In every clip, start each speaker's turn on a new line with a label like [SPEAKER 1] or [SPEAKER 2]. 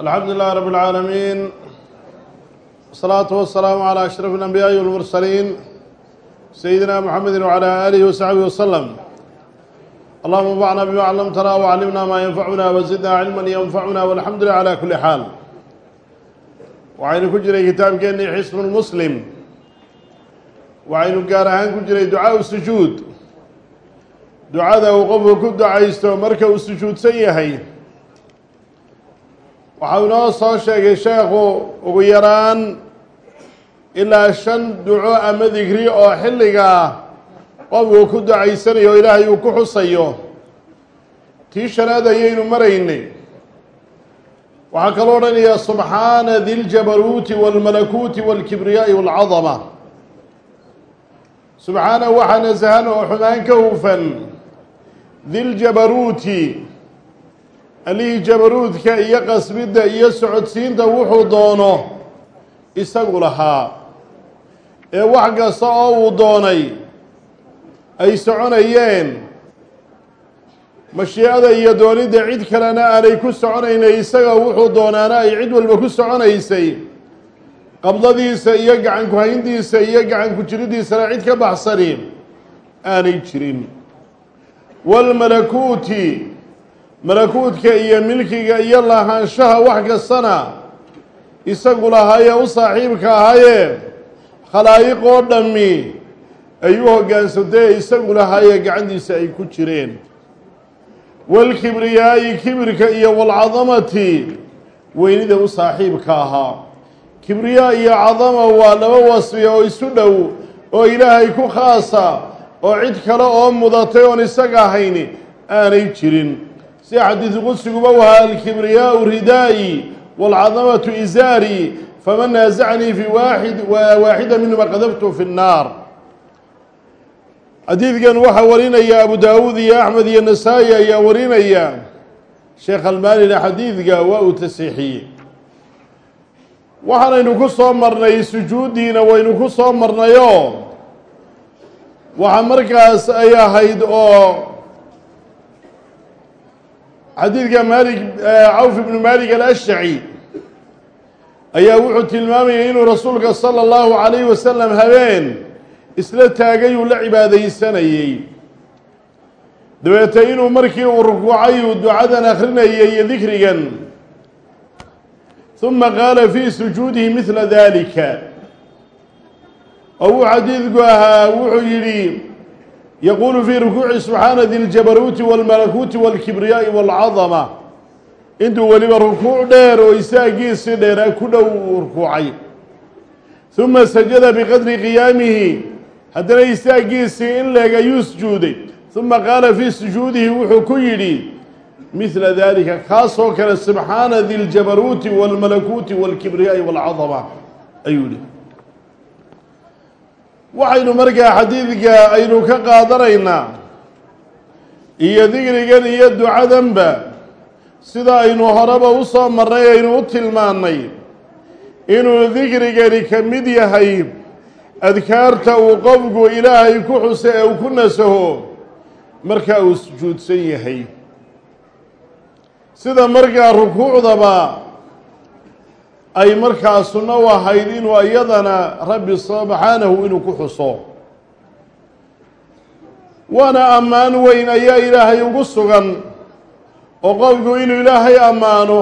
[SPEAKER 1] الحمد لله رب العالمين والصلاة والسلام على أشرف الأنبياء والمرسلين سيدنا محمد وعلى آله وصحبه وسلم اللهم انفعنا بما علمتنا وعلمنا ما ينفعنا وزدنا علما ينفعنا والحمد لله على كل حال waxaynu ku jiray kitaabkeennii xisnu lmuslim waxaynu gaar ahaan ku jiray ducaau sujuud ducada uu qofku ku ducaysto marka uu sujuudsan yahay waxau inoo soo sheegay sheekhu ugu yaraan ilaa shan duco ama digri oo xilligaa qofku ku ducaysanayo o ilaahay uu ku xusayo tii shanaad ayaynu maraynay waxaa kaloo odhanayaa subxaana di ljabaruuti wاlmalakuuti wاlkibriyaaءi wاlcadama subxaana waxaa nasahan oo xumaan ka hufan diljabaruuti allihii jabaruudka iyo qasbidda iyo socodsiinta wuxuu doono isagu lahaa. Ee wax kasta oo uu doonay ay soconayeen mashiicada iyo doonidda cid kalena aanay ku soconaynay isaga wuxuu doonaana ay cid walba ku soconaysay. Qabdadiisa iyo gacan ku-hayntiisa iyo gacan ku jiridiisana cid ka baxsani aanay jirin. Waalmalakuuti malakuutka iyo milkiga iyo lahaanshaha wax kastana isagu lahaayee u saaxiibka ahaayee khalaa'iq oo dhammi ay u hogaansantay isagu lahaayee gacantiisa ay ku jireen. Waalkibriyaa'i kibirka iyo waalcadamati weynida u saaxiibka ahaa. Kibriyaa iyo cadama waa laba wasfi oo isu dhow oo ilaahay ku khaasa oo cid kale oo mudatay oon isaga ahayn aanay jirin sida xadiisu qudsiguba wahaa alkibriyaau ridaa'i waalcadamatu isaari faman naasacnii fi waaxid waaxida minhuma qadaftu fi nnaar. Xadiidkan waxaa warinaya abu daawuud iyo axmed iyo nasaa-i ayaa warinaya sheekh almaanina xadiidka waa uu tasiixiyey. Waxaanaynu ku soo marnay sujuuddiina waynu ku soo marnayoo waxa markaas ay ahayd oo xadiidka maalik cawf ibnu maalik alashjaci ayaa wuxuu tilmaamayay inuu rasuulka sala allahu calayhi wasalam habeen isla taagay uu la cibaadaysanayey dabeete inuu markii uu rukuucay uu ducadan akrinayay iyo dikrigan. Huma qaala fii sujuudihi midla dalika oo wuu xadiidku wuxuu yidhi yaquulu fii rukuuci subxaana di ljabaruuti wاlmalakuuti wاlkibriyaaءi wاlcadama intuu weliba rukuuc dheer oo isaagiisi dheeraa ku dhow uu rukuucay huma sajada biqadri qiyaamihi haddana istaagiisii in leeg ayuu sujuuday huma qaala fii sujuudihi wuxuu ku yidhi midla dalika kaasoo kale subxaana di ljabaruuti wاlmalakuuti wاlkibriyaaءi wاlcadama ayuu yihi waxaynu markaa xadiidka aynu ka qaadanaynaa iyo digrigan iyo ducadanba sida aynu horeba u soo marnay aynu u tilmaannay inuu digrigani ka mid yahay adkaarta uu qofku ilaahay ku xusa ee uu ku nasaho markaa uu sujuudsan yahay. Sida markaa rukuucdaba ay markaa sunno u ahayd inuu iyadana rabbi subxaanahu inuu ku xuso. Waana ammaan weyn ayaa ilaahay ugu sugan oo qofku inuu ilaahay ammaano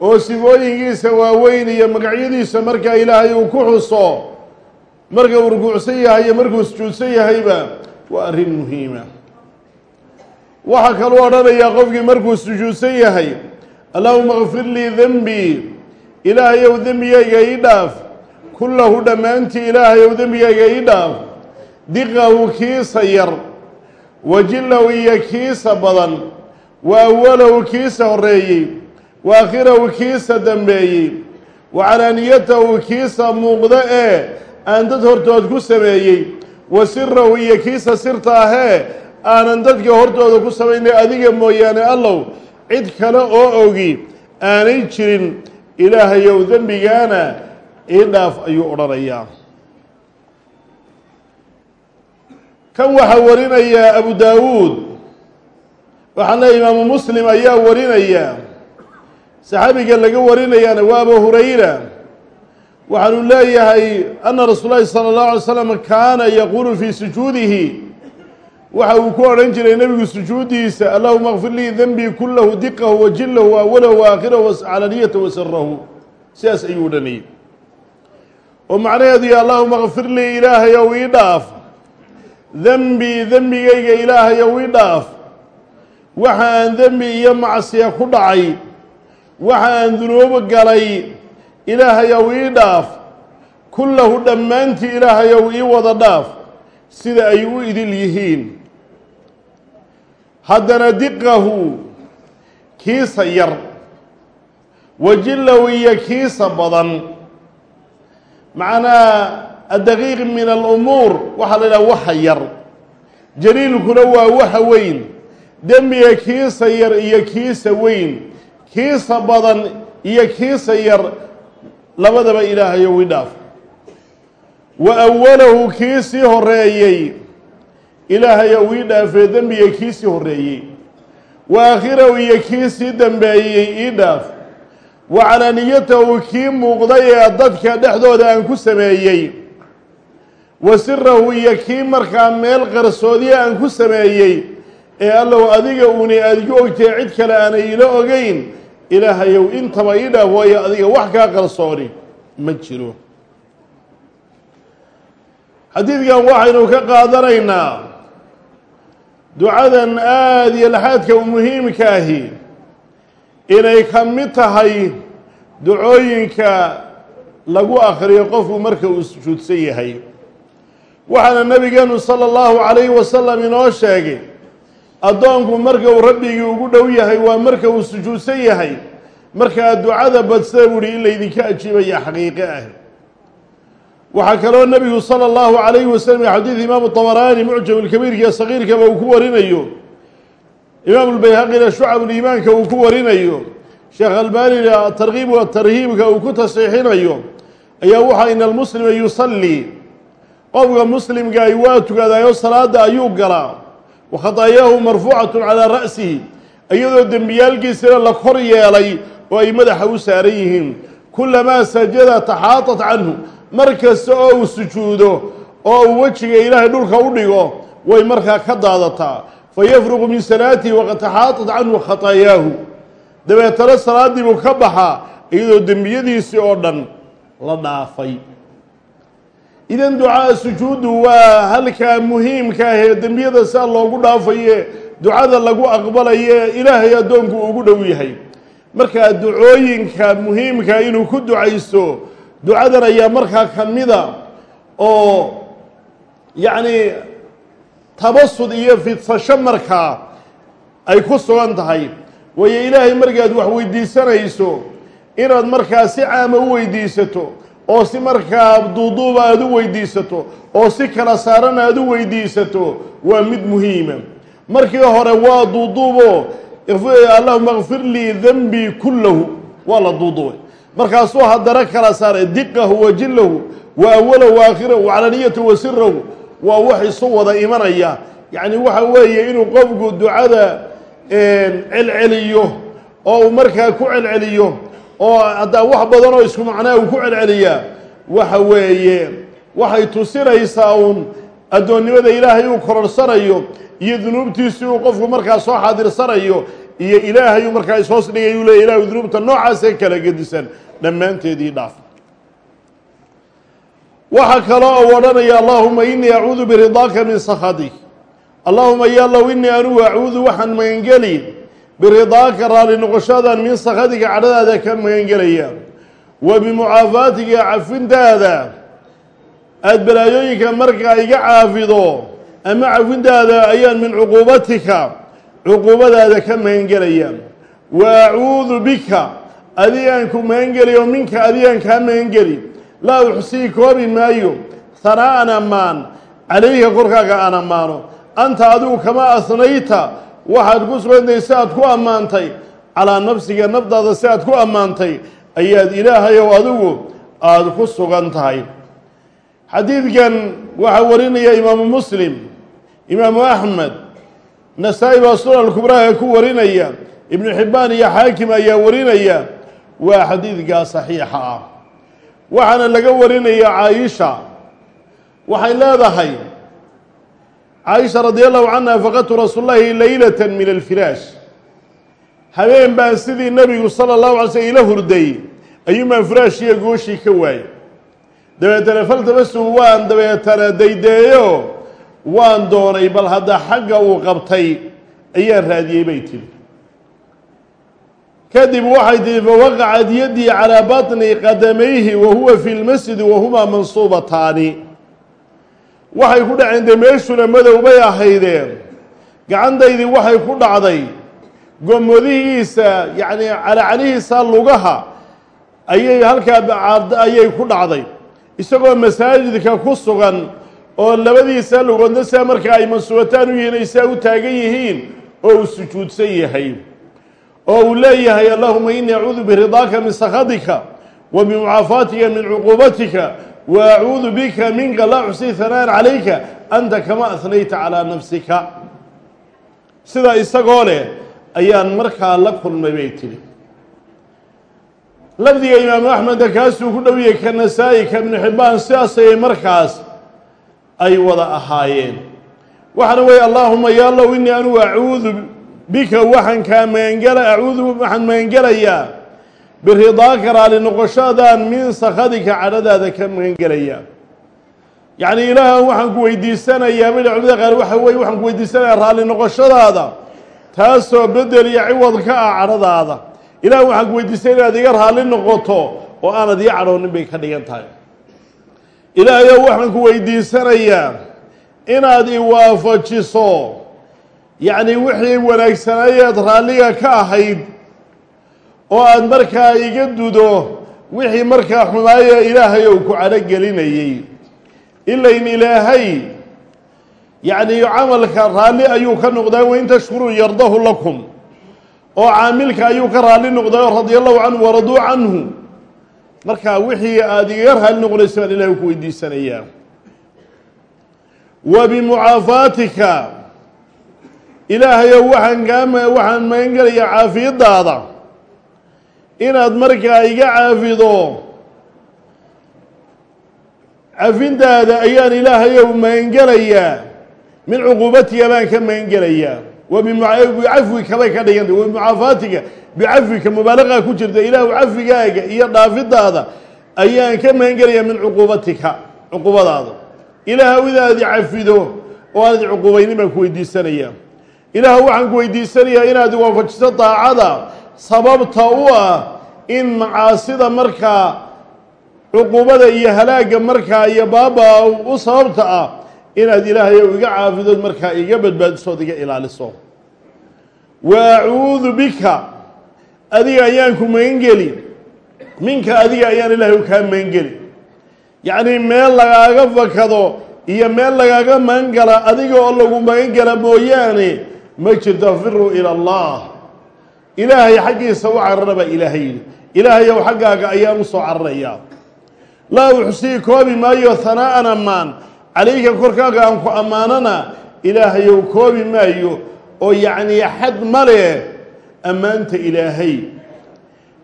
[SPEAKER 1] oo sifooyinkiisa waaweyn iyo magacyadiisa markaa ilaahay uu ku xuso marka uu rukuucsan yahay iyo markuu sujuudsan yahayba waa arrin muhiima waxaa kaluu odhanayaa qofkii markuu sujuudsan yahay allahuma kfir lii denbii ilaahayow dembigayga ii dhaaf. Kullahu dhammaantii ilaahayow dembigayga ii dhaaf. Diqahu kiisa yar. Wajillahu iyo kiisa badan. Wa awalahu kiisa horreeyey. Wa aakhirahu kiisa dambeeyey. Wa calaaniyatahu kiisa muuqda ee aan dad hortood ku sameeyey. Wa sirahu iyo kiisa sirta ahee aanan dadka hortooda ku samaynay adiga mooyaane allow. Cid kale oo ogi aanay jirin ilaahayow dembigaana ii dhaaf ayuu odhanayaa kan waxaa warinaya abu daawuud waxaa leeya imaamu muslim ayaa warinaya saxaabiga laga warinayaana waa abu hurayra waxaanu leeyahay ana rasuul lahi salى اllahu alay slam kaana yaquulu fii sujuudihi waxa uu ku odhan jiray nebigu sujuuddiisa allahuma kfir lii denbii kulahu diqahu wa jilahu wa awalahu wa aakhirahu calaniyatahu wa sirahu sidaas ayuu odhanayay oo macnaheedu ya allahuma kfir lii ilaahay ow ii dhaaf. Dembii dembigayga ilaahay ow ii dhaaf. Waxa aan dembi iyo macsiya ku dhacay. Waxa aan galay ilaahay ow ii dhaaf. Kullahu dhammaantii ilaahay ow ii wada dhaaf. Sida ay u idil yihiin haddana diqahu kiisa yar wajilahu iyo kiisa badan. Macnaa addaqiiq min alumuur waxaa la yidhaha waxa yar. Jaliilkuna waa waxa weyn. Dembiga kiisa yar iyo kiisa weyn. Kiisa badan iyo kiisa yar labadaba ilaahayo wi dhaaf wa awalahu kii sii horeeyey ilaahayo wii dhaafee dembiga kii sii horeeyey wa aakhirahu iyo kii sii ii dhaaf. Wa calaaniyatahu kii muuqday ee dadka dhexdooda aan ku sameeyey. Wa sirahu iyo kii markaa meel qarsoodiya aan ku sameeyey. Ee allow adiga uuni aada igu ogtahay cid kale aanay ila ogeyn ilaahayow intaba ii dhaaf waayo adiga wax kaa qarsooni ma jiro. Xadiidkan waxaynu ka qaadanaynaa ducadan aada iyo laxaadka muhiimka ahi inay ka mid tahay ducooyinka lagu akhriyo qofku marka uu sujuudsan yahay. Waxaana nabigeenu sala allahu calayhi wasalam inoo sheegay addoonku marka uu rabbigii ugu dhow yahay waa marka uu sujuudsan yahay. Markaa ducada badsada buuhi in laydinka ajiibaya xaqiiqe ah waxaa kaloo nebigu sala allahu calayhi wasalam xadiid imaamu طabaraani mucjam lkabiirka sagiirkaba uu ku warinayo. Imaamu lbayhaqina shucabuliimaanka uu ku warinayo. Sheekh albaanina tarkiib wa tarhiibka uu ku tasiixinayo ayaa waxaa ina almuslima yusallii qofka muslimkaay waa tukadaayo salaada ayuu galaa. Wa khataayahu marfuucatu calaa ra'sihi. Iyadoo dembiyaalkiisina la kor yeelay oo ay madaxa u saaran yihiin. Kulamaa sajada taxaatat canhu mar kasta oo uu sujuudo oo uu wejiga ilaahay dhulka u dhigo way markaa ka daadataa. Fa yafruqu min salaatihi waqad taxaatat canhu khataayaahu dabeetana salaaddii buu ka baxaa iyadoo dembiyadiisii oo dhan la dhaafay. Idan ducaa sujuuddu waa halkaa muhiimka ah ee dembiyada saa loogu dhaafaye ducada lagu aqbalaye ilaahay addoonku ugu dhow yahay. Markaa ducooyinka muhiimka inuu ku ducaysto ducadan ayaa markaa ka mida oo yacni tabasud iyo fidsasho markaa ay ku sugan tahay. Waayo ilaahay markaad wax weydiisanayso inaad markaa si caama u weydiisato oo si markaa duuduuba aada u weydiisato oo si kala saaran aada u weydiisato waa mid muhiima. Markii hore waa duuduubo allahuma kfir lii denbii kullahu waa la duuduubay markaasuu haddana kala saaray diqahu wa jilahu wa awalahu wa aakhirahu wa calaniyatahu wa sirahu waa wax isu wada imanaya. Yacni waxa weeye inuu qofku ducada celceliyo oo uu markaa ku celceliyo oo haddaa wax badan oo isku macnaa uu ku celceliyaa waxa weeye waxay tusinaysaa uun addoonnimada ilaahay uu kororsanayo iyo dunuubtiisii uu qofku markaa soo xaadirsanayo iyo ilaahay uu markaa ishoos dhigay uu leey ilahu dunuubta noocaasee kala gedisan. Dhammaanteedii dhaaf. Waxaa kaloo u odhanaya allahuma inii acuudu biridaaka min sakhadik allahuma yaalow inii anugu acuudu waxaan magangeli biridaaka raali noqoshadan min sakhadika cadhadaada ka magangelaya wa bimucaafaatika cafintaada. Aada balaayooyinka markaa iga caafido ama cafintaada ayaan min cuquubatika cuquubadaada ka magangelaya wa acuudu bika adigaan ku magangeli oo minka adigaan kaa magangeli laa uxsii koobi maayo. Hanaa'an ammaan calayka korkaaga aan ammaano anta adigu kama asnayta. Waxaad ku sugantahay si aad ku ammaantay. Calaa nafsiga nafdaada si aad ku ammaantay. Ayaad ilaahayow adigu aada ku sugan tahay xadiidkan waxaa warinaya imaamu muslim imaamu axmed nasaa-i baa sunan kubraa ee ku warinaya ibnu xibbaan iyo xaakim ayaa warinaya waa xadiidkaa saxiixa ah. Waxaana laga warinaya caaisha. Waxay leedahay caaisha radi allahu canha faqadtu rasuul llahi leylata min alfiraash habeen baan sidii nebigu sala allahu alay slm ila hurday ayuumaan firaashiya gooshii ka waayey dabeetana faltabasuhu waan dabeetana daydeeyo waan doonay bal hadda xagga uu qabtay ayaan raadiyey bay tiri. Kadib waxay tihi fawaqacat yaddii calaa baطni qadamayhi wa huwa fi lmasjidi wahumaa mansuubataani. Waxay ku dhaceen dee meeshuna madow bay ahaydeen. Gacantaydii waxay ku dhacday. Gomodihiisa yacni calacalihiisa lugaha ayay halkaa ayay ku dhacday. Isagoo masaajidka ku sugan oo labadiisa lugoodna saa markaa ay mansuubataan u yihiin ay u taagan yihiin oo uu sujuudsan yahay. Oo uu leeyahay allahuma inii acuudu biridaaka min sakhatika wa bimucaafaatika min cuquubatika wa acuudu bika minka laa uxsii hanaan calayka anta kama ahnayta calaa nafsika. Sidaa isagoo leh ayaan markaa la kulmay bay tidhi. Lafdiga imaamu axmeda kaasuu ku dhowiyey ka nasaa-i ka ibnu xibbaan sidaasayay markaas ay wada ahaayeen. Waxaana weeye allaahuma yaalow inii anugu acuudu bika waxaan kaa magangela acuudu waxaan magangelayaa biridaaka raali noqoshadaan min sakhadika cadhadaada ka magangelayaa yacni ilaahan waxaan ku weydiisanayaa bidha culimada qaar waxa weye waxaan ku weydiisanayaa raalli noqoshadaada taasoo bedel iyo ciwad ka ah cadhadaada. Ilaah waxaan ku weydiisanaya inaad iga raalli noqoto oo aanad ii cadhoonin bay ka dhigan tahay ilaahayow waxaan ku weydiisanayaa inaad iwaafajiso yacni wixii wanaagsanayeed raalliga ka ahayd oo aad markaa iga dudo wixii markaa xumaaya ilaahay ou ku cadhogelinayey ilayn ilaahay yacni camalka raalli ayuu ka noqdaa wain tashkuruu yardahu lakum oo caamilka ayuu ka raalli noqdaa radia allahu canhu waraduu canhu markaa wixii aada igaga raalli noqonayso baan ilahay ku weydiisanayaa. Wa bimucaafaatika ilaahayow waxaan kaa waxaan magan gelayaa caafiyadaada inaad markaa iga caafido cafintaada ayaan ilaahayow magangelayaa min cuquubatiga baan ka magangelayaa wa bicafwika bay ka dhiganta wa bimucaafaatika bicafwika mubaalaqa ku jirta ilaahu cafigaaga iyo dhaafidaada ayaan ka magangelayaa min cuquubatika cuquubadaada ilaahw inaad cafido oo aanad cuquubaynin baan ku weydiisanayaa ilaah waxaan ku weydiisanayaa inaad waafajiso daacada sababta u ah in macaasida markaa cuquubada iyo halaagga markaa iyo baaba u sababta ah inaad ilaahay iga caafidood markaa iga badbaadisood iga ilaaliso wa acuudu bika adiga ayaan ku magangeli minka adiga ayaan ilaahay kaa magangeli yacnii meel lagaaga fakado iyo meel lagaaga magangala adiga oo lagu magangala mooyaane ma jirto firuu ila allah. Ilaahay xaggiisa u carara baa ilaahay yidhi. Ilaahayow xaggaaga ayaan u soo cararayaa laa uxsii koobi maayo hanaa'an ammaan. Calayka korkaaga aan ku ammaanana ilaahayow koobi maayo oo yacnii xad ma leh ammaanta ilaahay.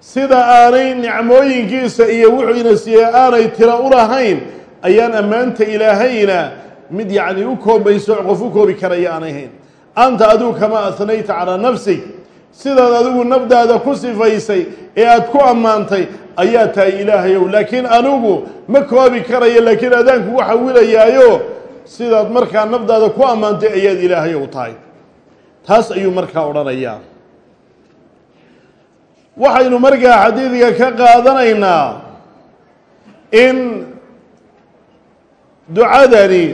[SPEAKER 1] Sida aanay nicmooyinkiisa iyo wuxuuna siiyey aanay tira u lahayn ayaan ammaanta ilaahayna mid yacnii u koobayso qof u koobi karaya aanay hayn. Anta adigu kama ahnayta calaa nafsig sidaad adigu nafdaada ku sifaysay ee aada ku ammaantay ayaa tahay ilaahayow laakiin anigu ma koobi karayo laakiin adaanku waxa wilayaayo sidaad markaa nafdaada ku ammaantay ayaad ilaahayow tahay. Taas ayuu markaa odhanayaa waxaynu markaa xadiidka ka qaadanaynaa in ducadani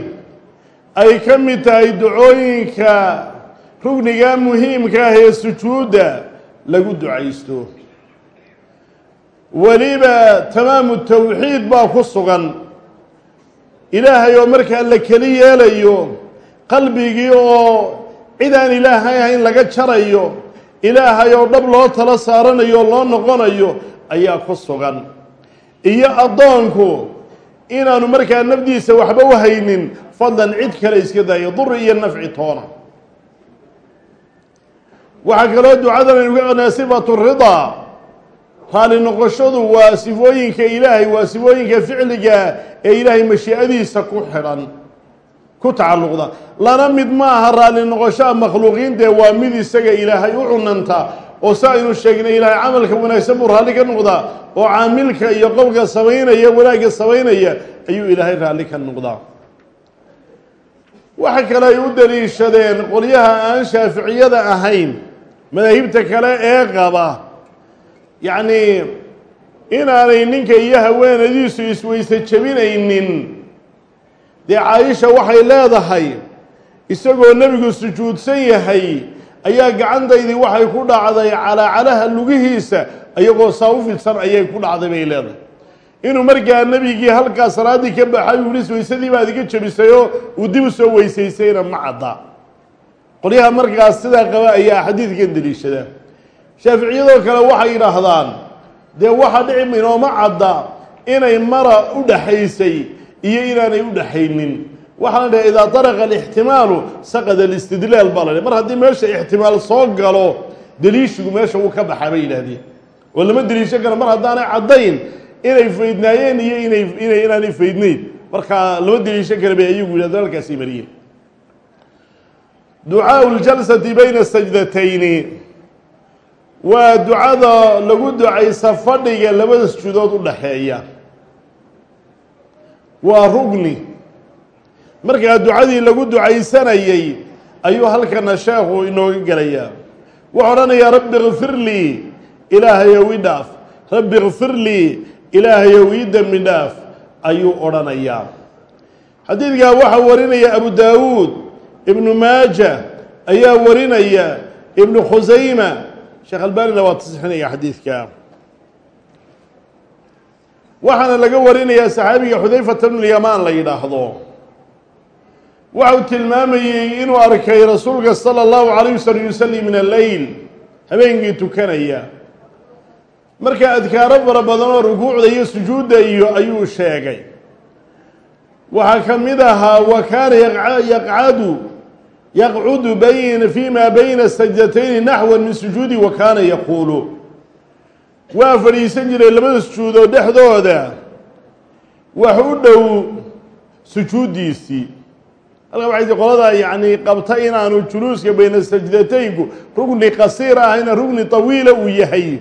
[SPEAKER 1] ay ka mid tahay ducooyinka rugniga muhiimka ah ee sujuudda lagu ducaysto. Weliba tamaamu tawxiid baa ku sugan. Ilaahay oo markaa la keli yeelayo qalbigii oo cid aan ilaahay ahayn laga jarayo ilaahay oo dhab loo tala saaranayo o loo noqonayo ayaa ku sugan. Iyo addoonku inaanu markaa nafdiisa waxba u haynin fadlan cid kale iska daayo duri iyo nafci toona. Waxaa kaloo ducadan aynu ka qanaa sifatu ridaa raali noqoshadu waa sifooyinka ilaahay waa sifooyinka ficliga ee ilaahay mashiicadiisa ku xidhan ku tacalluqda. Lana mid ma aha raali noqoshaa makhluuqiintee waa mid isaga ilaahay u cunanta oo sa aynu sheegnay ilaahay camalka wanaagsan buu raalli ka noqdaa oo caamilka iyo qowlka samaynaya wanaagga samaynaya ayuu ilaahay raalli ka noqdaa. Waxa kale ay u daliishadeen qolyaha aan shaaficiyada ahayn madaahibta kale ee qaba. Yacnii inaanay ninka iyo haweenadiisu isweyse jebinaynin dee caaisha waxay leedahay isagoo nebigu sujuudsan yahay ayaa gacantaydii waxay ku dhacday calaacalaha lugihiisa iyagoo saa u fidsan ayay ku dhacday bay leedahay. Inuu markaa nebigii halkaa salaaddii ka baxay uu yihi weysadii baad iga jebisayoo uu dib u soo weysaysayna ma cadda. Qolyaha markaas sidaa qaba ayaa xadiidkan deliishada. Shaaficiyadoo kale waxay yidhaahdaan dee waxa dhici inooma cadda inay mara u dhaxaysay iyo inaanay u dhaxaynin. Waxaa la idaa daraqa alixtimaalu saqada alistidlaal baa la mar haddii meesha ixtimaal soo galo deliishigu meesha wuu ka baxaa bay yidhahdeen oo lama deliisho karo. Mar haddaanay caddayn inay faydnaayeen iyo inay inay inaanay faydnayn. Markaa lama deliisho kara bay ayagu yidhahdeen halkaasay mariyeen. Ducaau ljalsati bayna sajdatayni waa ducada lagu ducaysa fadhiga labada sujuudood u dhaxeeya waa rugni markaa ducadii lagu ducaysanayey ayuu halkana sheekhu inooga gelayaa. Wuxuu odhanayaa rabbi kfir lii ilaahayow i dhaaf. Rabbi kfir lii ilaahayow ii dembi dhaaf ayuu odhanayaa. Xadiidkaa waxaa warinaya abu daawuud ibnu maaja ayaa warinaya ibnu khusayma sheekh albanina waa tasixinaya xadiidka waxaana laga warinayaa saxaabiga xudayfata bnulyamaan la yidhaahdo. Waxau tilmaamayey inuu arkay rasuulka sala allahu calayh wasalam yusalli min alleyl habeenkii tukanaya. Marka adkaaro fara badan oo rukuucda iyo sujuudda iyo ayuu sheegay. Waxaa ka mid ahaa wa kaana yaqcadu yaqcudu bayn fi ma bayna sajdatayni naxwan min sujuudi wa kaana yaquulu waa fadhiisan jiray labada sujuudood dhexdooda. Wax u dhow sujuuddiisii halka waxay ti qoladaa yacni qabta inaanu juluuska bayna sajdataynku rugni qasiir ahayna rugni tawiila uu yahay.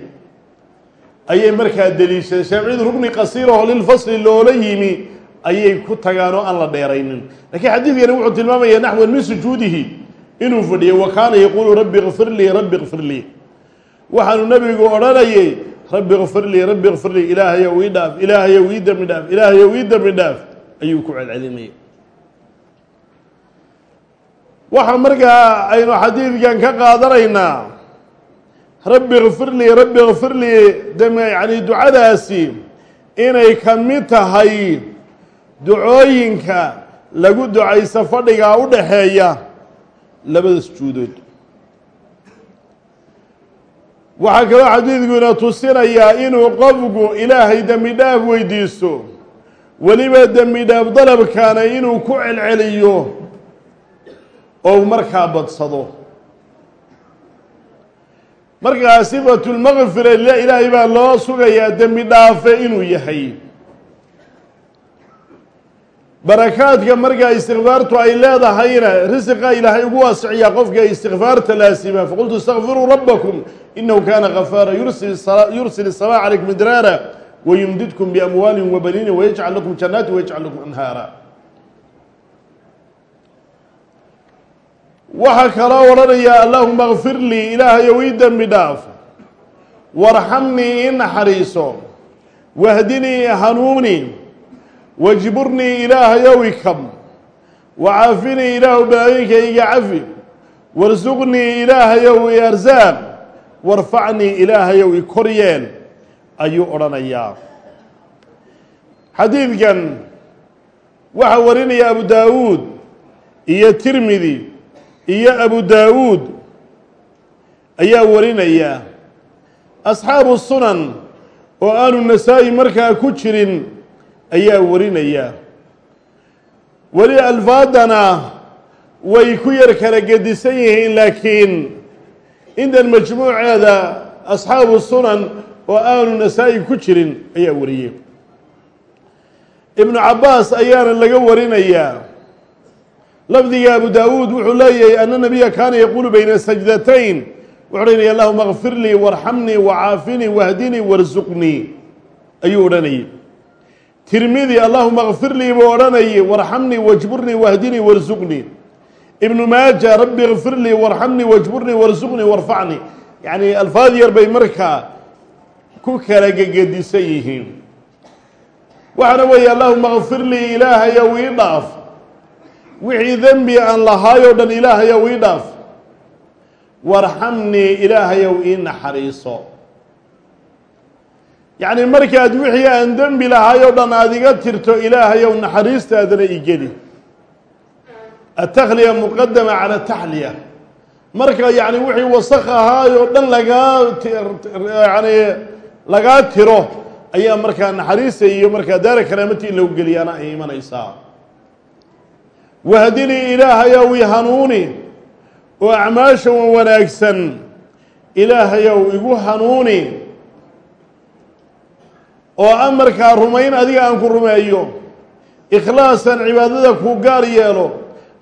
[SPEAKER 1] Ayay markaa deliishadeen. Shaaficiyadu rugni qasiiraho lilfasli loola yimi ayay ku tagaan oo aan la dheeraynin. Lakiin xadiidkani wuxuu tilmaamaya naxwan min sujuudihi inuu fadhiyo wa kaana yaquulu rabbi kfir lii rabbi kfir lii waxaanu nebigu odhanayay rabbi kfir lii rabbi kfir lii ilaahayow ii dhaaf ilaahayow ii dembi dhaaf ilaahayow ii dembi dhaaf ayuu ku celcelinaya waxa markaa aynu xadiidkan ka qaadanaynaa rabbi kfir lii rabbi kfir lii dem yani ducadaasi inay ka mid tahay ducooyinka lagu ducaysa fadhigaa u dhaxeeya labada sujuudood waxaa kaloo xadiidkuna tusinayaa inuu qofku ilaahay dembi dhaaf weydiisto. Weliba dembi dhaaf dalabkaana inuu ku celceliyo oo markaa badsado. Markaa sifatu lmaqfira ilaahay baa loo sugayaa dembi dhaafe inuu yahay barakaadka markaa istikfaartu ay leedahayna risiqa ilaahay ugu waasiciyaa qofka istikfaarta laasima. Faqultu istakfiruu rabbakum inahu kaana gafaara yursil الsama calaykum midraara wayumdidkum biamwaalin wabaniina wayajcal lakum jannaati wayajcal lakum anhaara. Waxaa kaloo odhanayaa allahuma kfir lii ilaahayow ii dembi dhaaf. Warxamnii ii naxariiso. Wahdinii hanuuni wajburnii ilaahayow ikam wacaafinii ilaahu balaayinka iga cafi warsuqnii ilaahayow i arsaaq warfacnii ilaahayow i kor yeel ayuu odhanayaa. Xadiidkan waxaa warinaya abu daawuud iyo tirmidi iyo abu daawuud ayaa warinaya. Asxaabu sunan oo aanu nasaa-i markaa ku jirin ayaa warinaya. Weli alfaadana way ku yar kala gedisan yihiin laakiin intan majmuuceeda asxaabu sunan oo aanu nasaa-i ku jirin ayaa wariyey. Ibnu cabaas ayaana laga warinayaa lafdiga abu daawuud wuxuu leeyahay ana nabiya kaana yaquulu bayna sajdatayn. Wuxuu odhanaya allahuma kfir lii warxamnii wacaafinii wahdinii warsuqnii ayuu odhanayay tirmidi allahuma kfir lii buu odhanayay warxamnii wajburnii wahdinii warsuqnii ibnu maaja rabbi kfir lii warxamnii wajburnii warsuqnii warfacnii yacni alfaad yar bay markaa ku kala gegedisan yihiin. Waxaana weeye allahuma kfir lii ilaahayow ii dhaaf. Wixii dembi aan lahaayoo dhan ilaahayow ii dhaaf. Warxamnii ilaahayow ii naxariiso yacni markaad wixii aan dembi lahaayoo dhan aada iga tirto ilaahayow naxariistaadana igeli atakliya muqadama cala taxliya marka yacni wixii wasakh ahaayoo dhan lagaa yani lagaa tiro ayaa markaa naxariista iyo markaa daara karaamati in lagu geliyaana ay imanaysaa. Wahdinii ilaahayow i hanuuni oo acmaasha wan wanaagsan. Ilaahayow igu hanuuni oo amarkaa rumayn adiga aan ku rumeeyo ikhlaasan cibaadada kuu gaar yeelo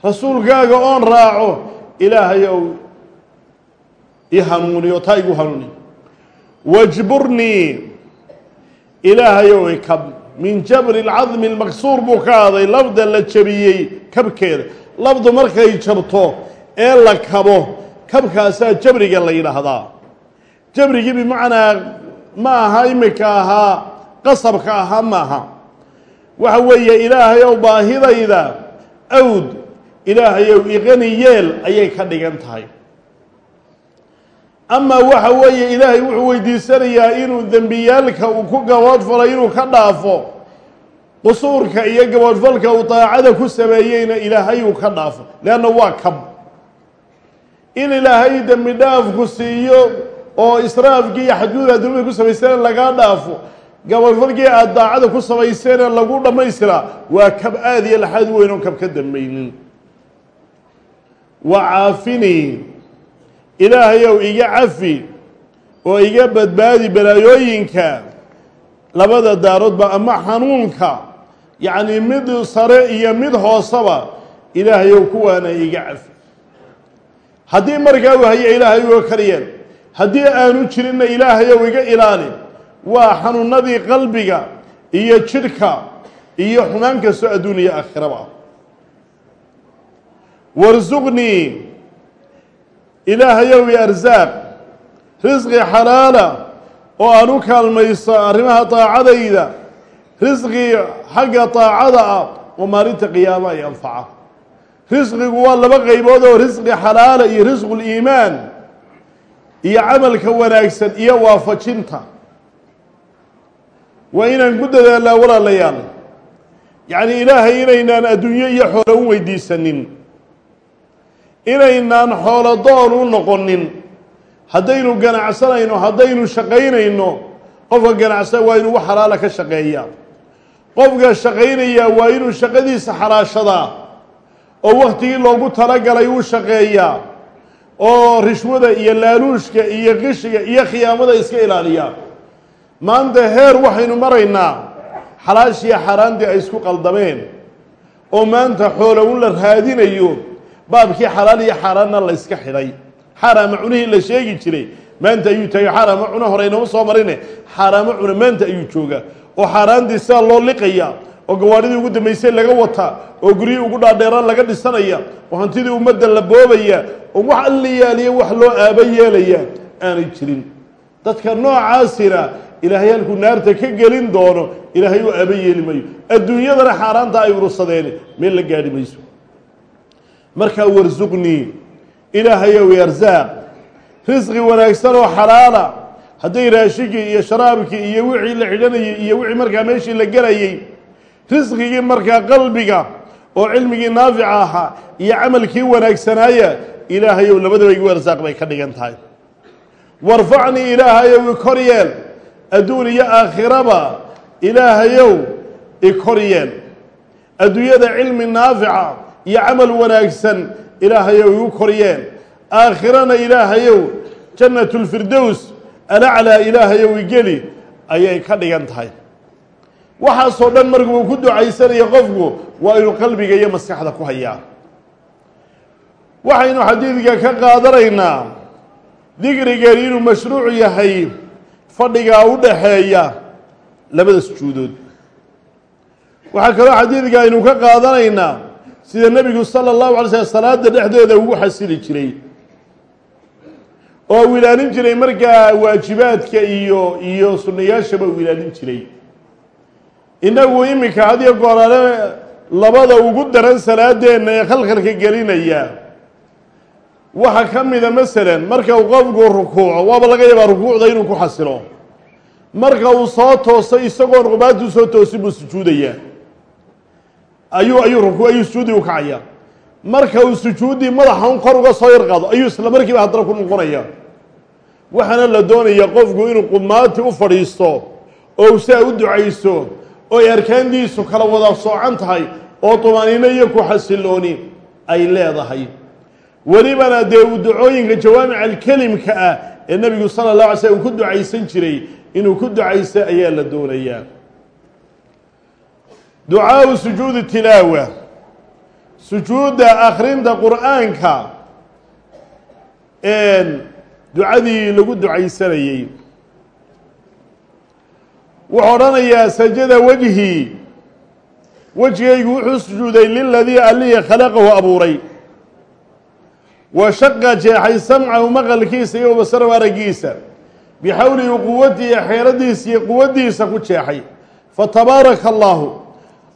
[SPEAKER 1] rasuulkaaga oon raaco ilaahayow i hanuuni oo taa igu hanuuni. Wajburnii ilaahayow ikab min jabri lcadmi lmaksuur buu ka aday labda la jabiyey kabkeeda. Labdu markay jabto ee la kabo kabkaasaa jabriga la yidhaahdaa. Jabrigii bimacnaa ma aha imika ahaa qasabka ahaa maaha. Waxa weeye ilaahayow baahidayda awd ilaahayow iqani yeel ayay ka dhigan tahay. Amaa waxa weeye ilaahay wuxuu weydiisanayaa inuu dembiyaalka uu ku gaboodfalay inuu ka dhaafo. Qusuurka iyo gaboodfalka uu daacada ku sameeyeyna ilaahay uu ka dhaafo leanna waa kab in ilaahay dembi dhaafku siiyo oo israafkii iyo xadguda adduumada ku samaysana lagaa dhaafo gaboodfalkii aada daacada ku samayseena lagu dhammaystiraa waa kab aada iyo laxaad weyn oon kab ka dambaynin. Wa caafinii ilaahayow iga cafi oo iga badbaadi balaayooyinka. Labada daaroodba ama xanuunka yacni mid sare iyo mid hooseba ilaahayow kuwaana iga cafi. Haddii markaa uu hayo ilaahay uga karyeen haddii aanu jirinna ilaahayow iga ilaali waa xanuunadii qalbiga iyo jidhka iyo xumaan kastoo adduun iyo aakhiraba. Warsuqnii ilaahayow i arsaaq risqi xalaala oo aan u kaalmayso arrimaha daacadayda risqi xagga daacada ah oo maalinta qiyaamo ay anfaca. Risqigu waa laba qaybood oo risqi xalaala iyo risquliimaan iyo camalka wanaagsan iyo waafajinta waa inaan ku dadaalnaa walaalayaal. Yacni ilaahay inaynaan adduunyo iyo xoolo u weydiisanin. Inaynaan xoolo doon u noqonin. Haddaynu ganacsanayno haddaynu shaqaynayno qofka ganacsan waa inuu wax xalaala ka shaqeeyaa qofka shaqaynayaa waa inuu shaqadiisa xalaashadaa oo waktigii loogu talagalay uu shaqeeyaa oo rishwada iyo laaluushka iyo qishiga iyo khiyaamada iska ilaaliyaa maanta heer waxaynu maraynaa xalaashiya xaaraantii ay isku qaldameen. Oo maanta xoolo un la raadinayo baabkii xalaal iyo xaaraanna la yska xidhay. Xaaraama cunihii la sheegi jiray. Maanta ayuu taagay xaaraama cuno hore inama soo marine. Xaaraamo cuna maanta ayuu joogaa oo xaaraantii sidaa loo liqaya oo gawaadhidii ugu dambaysay laga wataa oo guryihii ugu dhaadheeraan laga dhisanaya oo hantidii ummadda la boobaya oo wax alla yaaliya wax loo aaba yeelaya aanay jirin. Dadka noocaasina ilaahay halkuu naarta ka gelin doono ilaahay u aaba yeeli mayo. Adduunyadana xaaraanta ay urursadeen meel la gaadhi mayso. Markaa warsuqnii ilaahayow arsaaq risqi wanaagsan oo xalaala hadday raashigii iyo sharaabkii iyo wixii la xidhanayay iyo wixii markaa meeshii la gelayay risqigii markaa qalbiga oo cilmigii naafica ahaa iyo camalkii wanaagsanaaya ilaahayow labadaba igu arsaaq bay ka dhigan tahay. Warfacnii ilaahayow ikor yeel adduun iyo aakhiraba ilaahayow ikor yeel adduunyada cilmi naafica iyo camal wanaagsan ilaahayow igu kor yeel aakhirana ilaahayow jannat lfirdows alaclaa ilaahayow igeli ayay ka dhigan tahay. Waxaasoo dhan markuu ku ducaysanayo qofku waa inuu qalbiga iyo maskaxda ku hayaa. Waxaynu xadiidka ka qaadanaynaa dikrigani inuu mashruuc yahay fadhigaa u dhaxeeya labada sujuudood. Waxaa kaloo xadiidka aynu ka qaadanaynaa sida nebigu sala allahu alay slm salaada dhexdeeda ugu xasili jiray. Oo uu jiray markaa waajibaadka iyo iyo sunnayaashaba uu jiray. Innagu iminka hadiyo goorale labada ugu daran salaadeenna ee khalkhalka gelinaya waxaa ka mida masalan marka uu qofku rukuuco waaba laga yaabaa rukuucda inuu ku xasilo. Marka uu soo tooso isagoon qubaatu soo toosin buu sujuudayaa. Ayuu ayuu ayuu sujuudii u kacaya marka uu sujuuddii madaxa un kor uga soo yar qaado ayuu isla markiiba haddana ku noqonaya waxaana la doonaya qofku inuu qumaati u fadhiisto oo saa u ducaysto oo ay arkaandiisu kala wada soocan tahay oo tumaaniino iyo ku xasilooni ay leedahay welibana dee uu ducooyinka jawaamic alkelimka ah ee nebigu sala اllah alay slm ku ducaysan jiray inuu ku ducaysto ayaa la doonayaa ducaau sujuudi tilaawa. Sujuudda akhrinta qur'aanka ducadii lagu ducaysanayey wuxuu odhanayaa sajada wejhi wejigaygu wuxuu sujuuday liladii allihii khalaqahu abuuray wa shaqa jeexay samcahu maqalkiisa iyo basarahu araggiisa bixawlihi quwatihi xeeladiisa iyo quwaddiisa ku jeexay. Fatabaaraka allaahu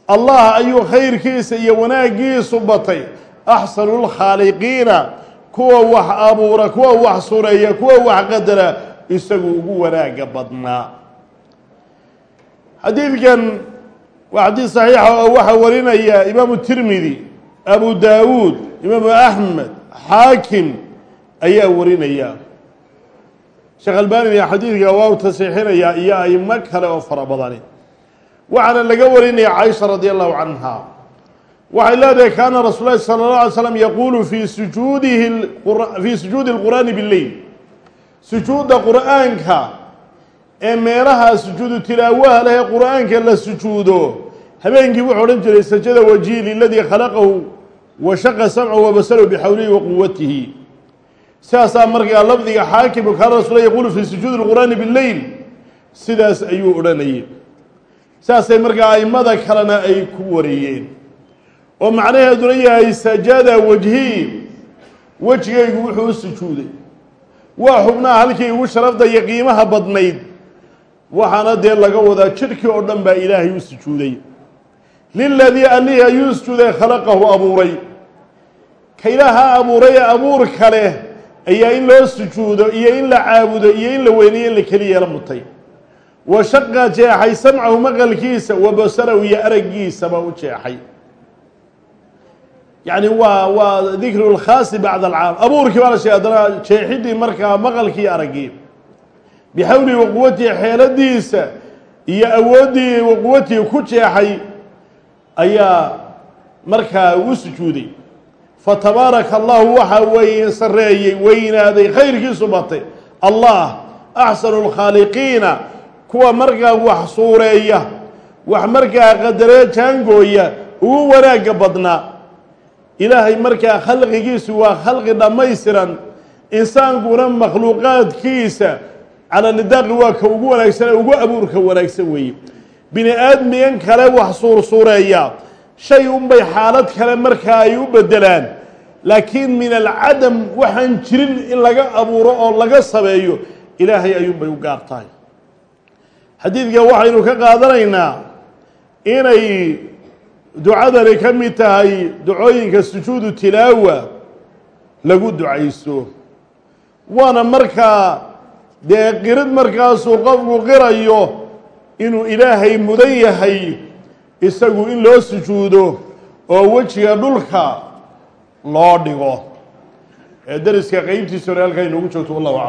[SPEAKER 1] allah ayuu khayrkiisa iyo wanaaggiisu batay. Axsanu lkhaaliqiina kuwa wax abuura kuwa wax sureeya kuwa wax qadara isagu ugu wanaaga badnaa. Xadiidkan waa xadiid saxiixa oo waxaa warinaya imaamu tirmidi abu daawuud imaamu axmed xaakim ayaa warinaya sheekh albanina xadiidka waa u tasiixinayaa iyo aimo kale oo fara badani waxaana laga warinaya caaisha radi allahu canha waxay leedahay kaana rasuul lahi salى اlه alay slam yaquulu fii sujuudihi fii sujuudi اlqur'aani biاleyl sujuudda qur'aanka ee meelaha sujuudu tilaawaha leh ee qur'aanka la sujuudo habeenkii wuxuu odhan jiray sajada wajhi liladii khalaqahu wa shaqa samcahu wa basalahu bixawlihi wa quwatihi sidaasaa markaa lafdiga xaakimu kaana rasul yaquulu fii sujuudi اlqur'aani biاleyl sidaas ayuu odhanayay. Saasay markaa aimada kalena ay ku wareeyeen oo macnaheeduna yahay sajada wajhi wejigaygu wuxuu u sujuuday. Waa xubnaha halkii ugu sharafda iyo qiimaha badnayd. Waxaana dee laga wadaa jidhkii oo dhan baa ilaahay u sujuuday liladii allihii ayuu sujuuday khalaqahu abuuray ka ilaaha abuuray abuur kale ayaa in loo sujuudo iyo in la caabudo iyo in la weynayo in la keli yeelo mutay. Wa shaqa jeexay samcahu maqalkiisa wa basarahu iyo araggiisaba u jeexay. Yacni waa waa dikru lkhaasi bacda alcaam. Abuurkii baa la sheegay haddana jeexidii markaa maqalkii araggii. Bixawlihi wa quwatihi xeeladiisa iyo awooddii wa quwatihi ku jeexay ayaa markaa u sujuuday. Fatabaaraka allahu waxa weeye sareeyey weynaaday khayrkiisu batay. Allah axsanu lkhaaliqiina kuwa markaa wax suureeya wax markaa qadaree jaangooya ugu wanaagga badnaa. Ilaahay markaa khalqigiisu waa khalqi dhammaystiran. Insaankuna makhluuqaadkiisa cala nidaaqi waa ka ugu wanaagsan ugu abuurka wanaagsan weeye bini aadmigan kale wax suursuureeya shay unbay xaalad kale markaa ay u bedelaan laakiin min alcadam waxaan jirin in laga abuuro oo laga sameeyo ilaahay ayuunbay u gaar tahay. Xadiidka waxaynu ka qaadanaynaa inay ducadani ka mid tahay ducooyinka sujuudu tilaawa lagu ducayso waana markaa dee qirid markaasuu qofku qirayo inuu ilaahay mudan yahay isagu in loo sujuudo oo wejiga dhulka loo dhigo. Ee dariska qeybtiisa hore halkaa inoogu joogto wallahu aclam